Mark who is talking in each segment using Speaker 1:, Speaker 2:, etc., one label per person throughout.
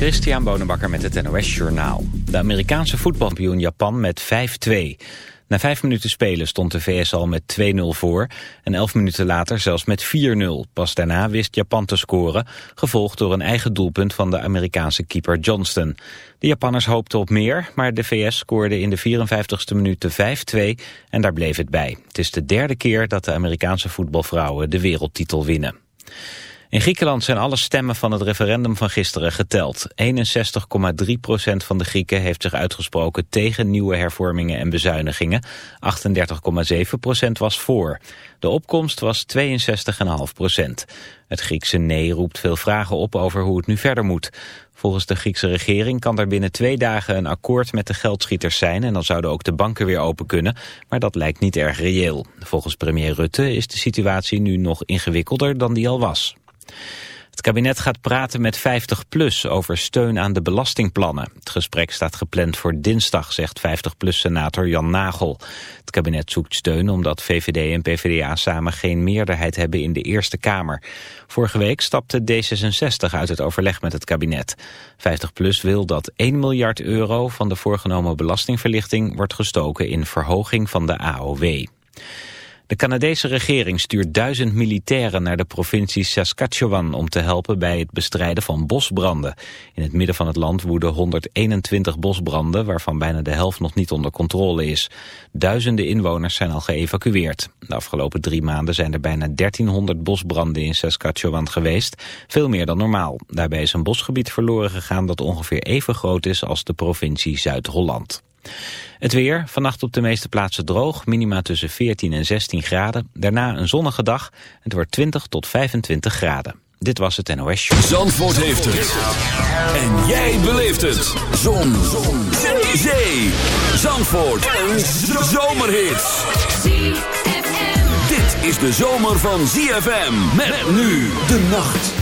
Speaker 1: Christian Bonenbakker met het NOS Journaal. De Amerikaanse voetbalkampioen Japan met 5-2. Na vijf minuten spelen stond de VS al met 2-0 voor... en elf minuten later zelfs met 4-0. Pas daarna wist Japan te scoren... gevolgd door een eigen doelpunt van de Amerikaanse keeper Johnston. De Japanners hoopten op meer, maar de VS scoorde in de 54ste minuut de 5-2... en daar bleef het bij. Het is de derde keer dat de Amerikaanse voetbalvrouwen de wereldtitel winnen. In Griekenland zijn alle stemmen van het referendum van gisteren geteld. 61,3 procent van de Grieken heeft zich uitgesproken tegen nieuwe hervormingen en bezuinigingen. 38,7 procent was voor. De opkomst was 62,5 procent. Het Griekse nee roept veel vragen op over hoe het nu verder moet. Volgens de Griekse regering kan er binnen twee dagen een akkoord met de geldschieters zijn... en dan zouden ook de banken weer open kunnen, maar dat lijkt niet erg reëel. Volgens premier Rutte is de situatie nu nog ingewikkelder dan die al was. Het kabinet gaat praten met 50PLUS over steun aan de belastingplannen. Het gesprek staat gepland voor dinsdag, zegt 50PLUS-senator Jan Nagel. Het kabinet zoekt steun omdat VVD en PvdA samen geen meerderheid hebben in de Eerste Kamer. Vorige week stapte D66 uit het overleg met het kabinet. 50PLUS wil dat 1 miljard euro van de voorgenomen belastingverlichting wordt gestoken in verhoging van de AOW. De Canadese regering stuurt duizend militairen naar de provincie Saskatchewan om te helpen bij het bestrijden van bosbranden. In het midden van het land woeden 121 bosbranden, waarvan bijna de helft nog niet onder controle is. Duizenden inwoners zijn al geëvacueerd. De afgelopen drie maanden zijn er bijna 1300 bosbranden in Saskatchewan geweest, veel meer dan normaal. Daarbij is een bosgebied verloren gegaan dat ongeveer even groot is als de provincie Zuid-Holland. Het weer, vannacht op de meeste plaatsen droog, minima tussen 14 en 16 graden. Daarna een zonnige dag, het wordt 20 tot 25 graden. Dit was het NOS Show.
Speaker 2: Zandvoort heeft het. En jij beleeft het. Zon. Zon. Zee. Zandvoort. Een zomerhit. Dit is de zomer van ZFM. Met nu de nacht.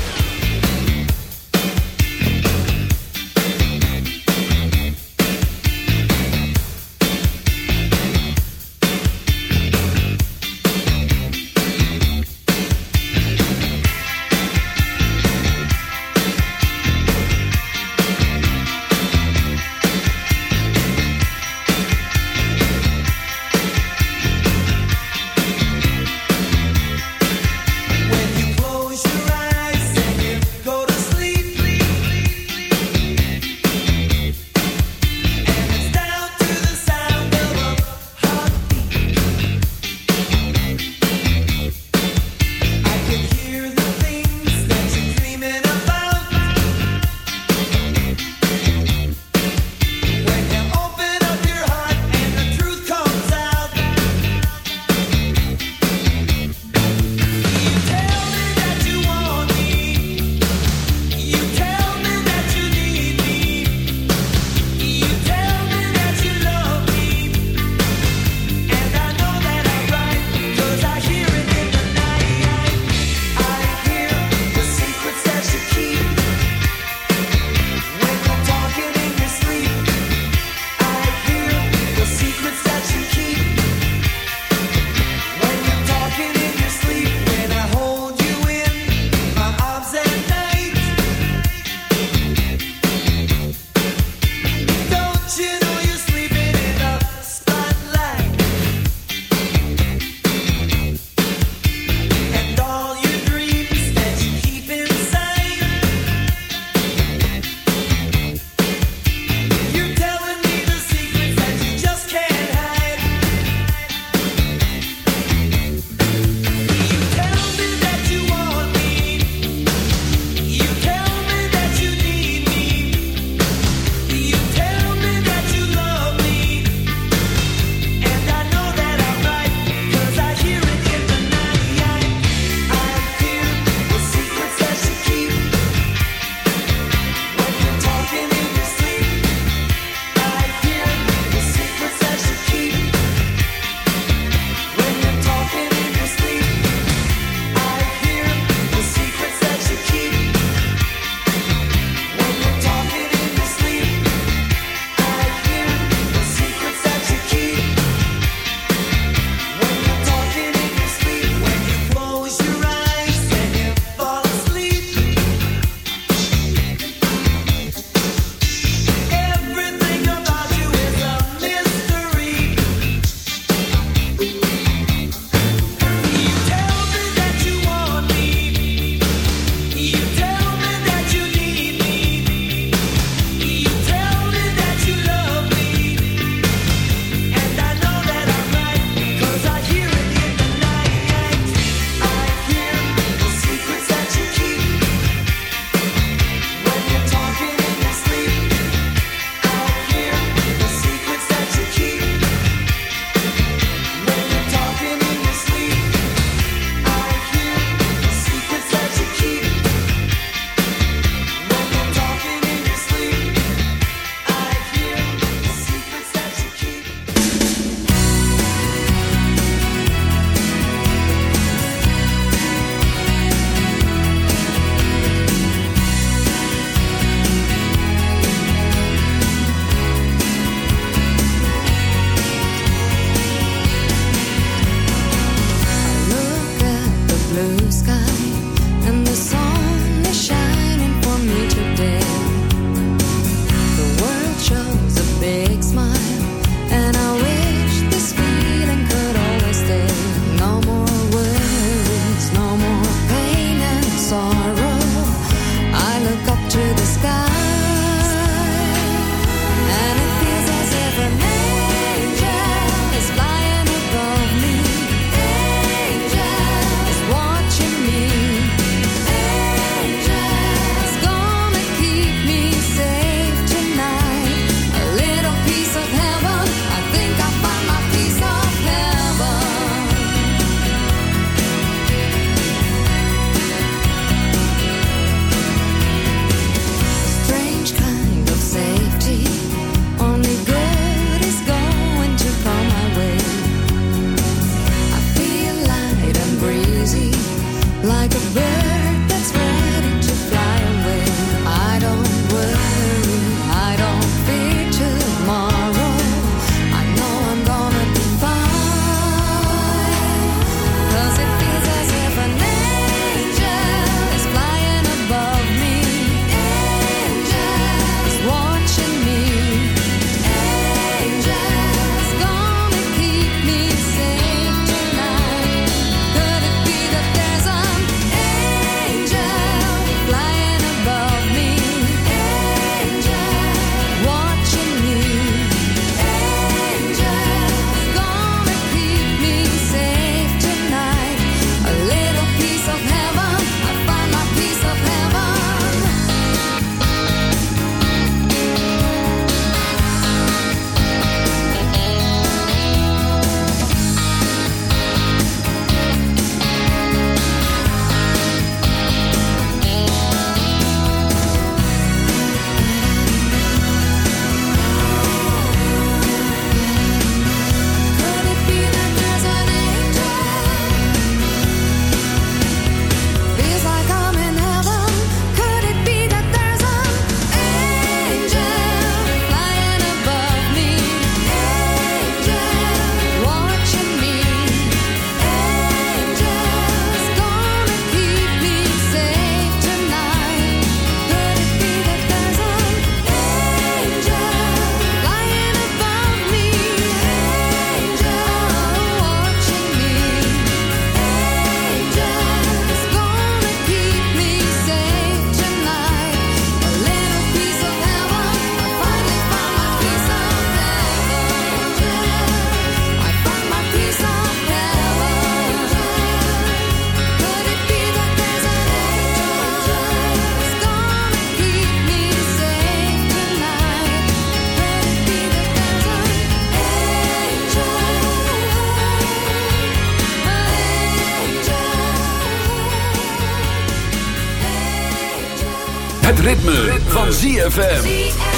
Speaker 3: Het ritme, van ZFM.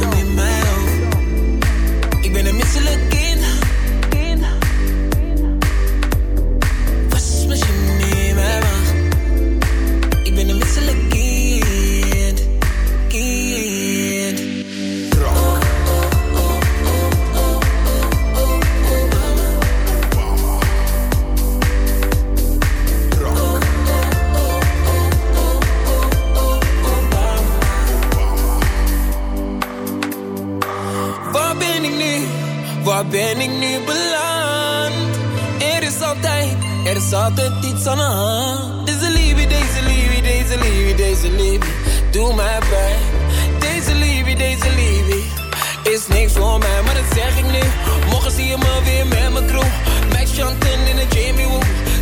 Speaker 4: zat iets aan de hand. Deze liefie, deze liefie, deze liefie, deze liefie, doe mij pijn. Deze liefie, deze liefie, is niks voor mij, maar dat zeg ik nu. Morgen zie je me weer met mijn crew. Max Chanten in de Jamie Woo.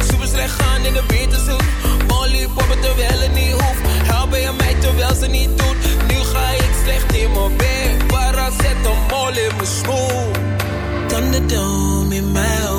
Speaker 4: Super slecht gaan in de Beterzoek. Molly poppen terwijl het niet hoeft. Helpen je mij terwijl ze niet doet. Nu ga ik slecht in mijn bed. Waar zet een mol in mijn smoel. Dan de dom in mijn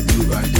Speaker 2: Do, I do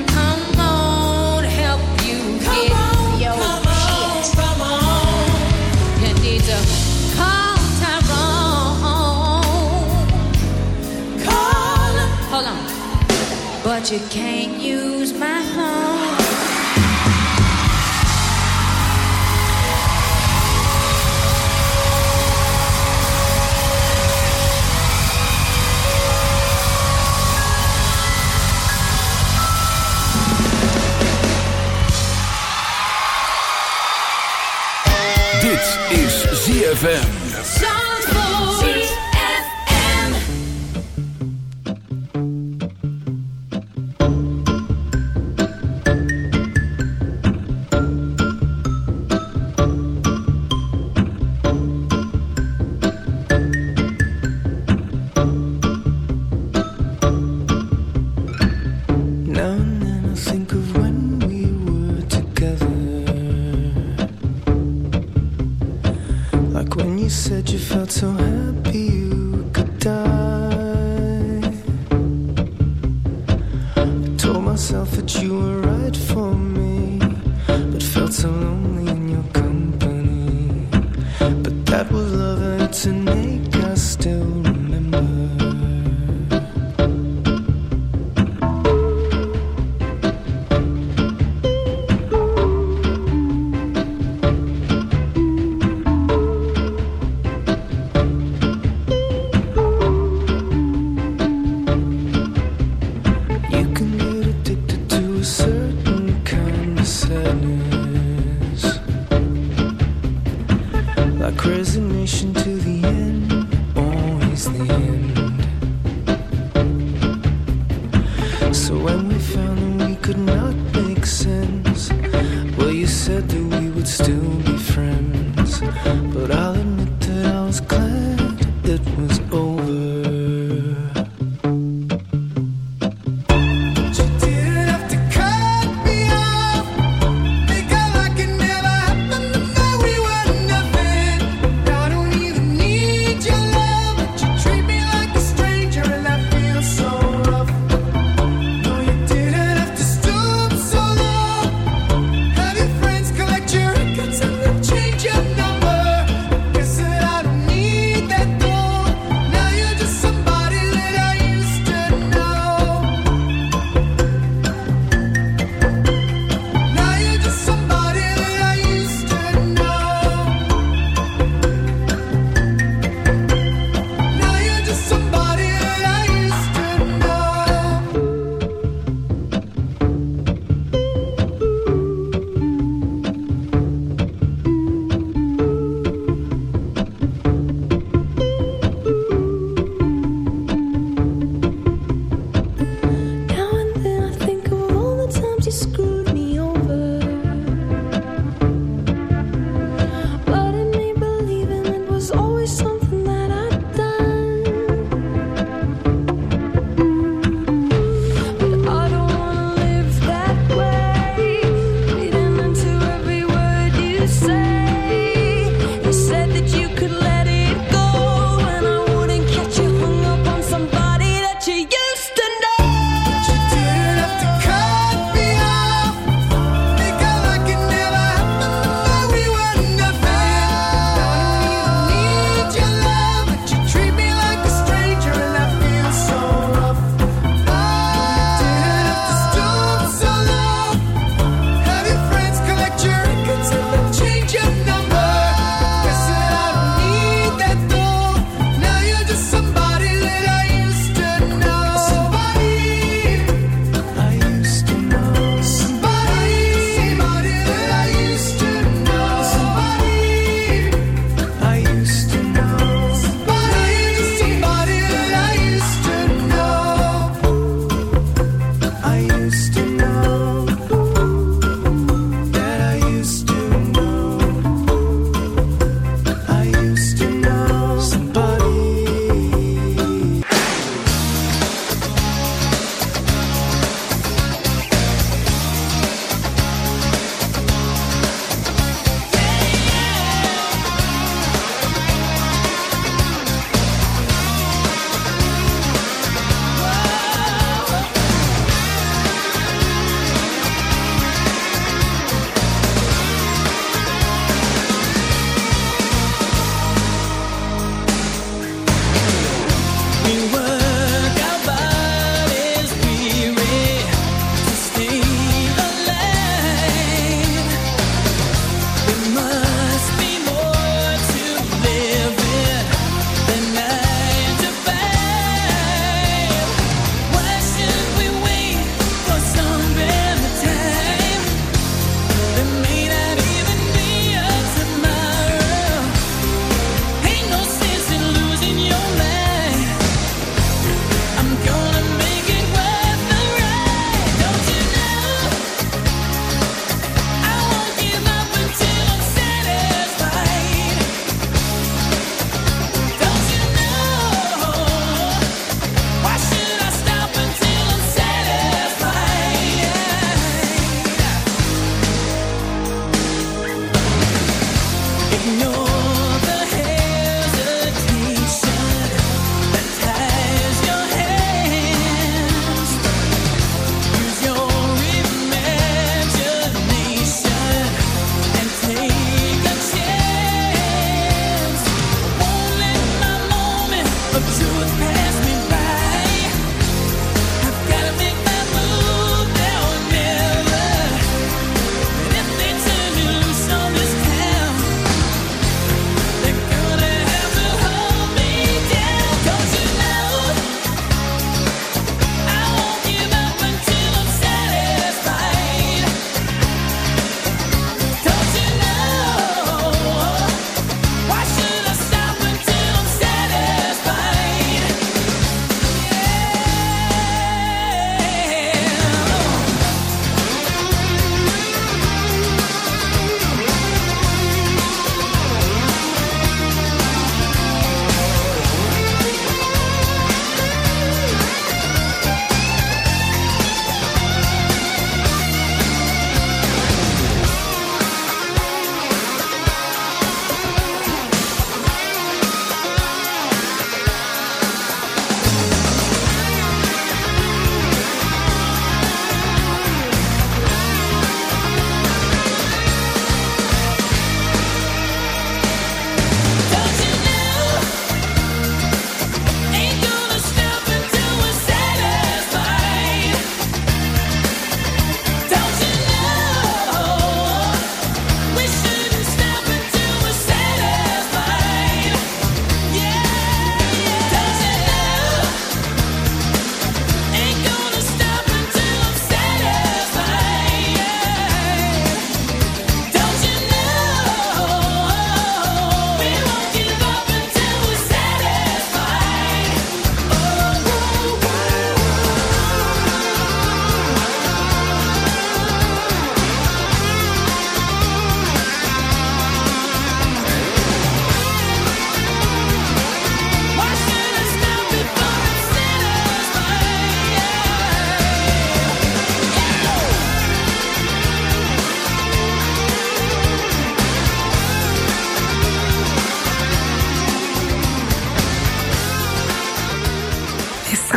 Speaker 5: but you can't use my home.
Speaker 6: Dit is ZFM.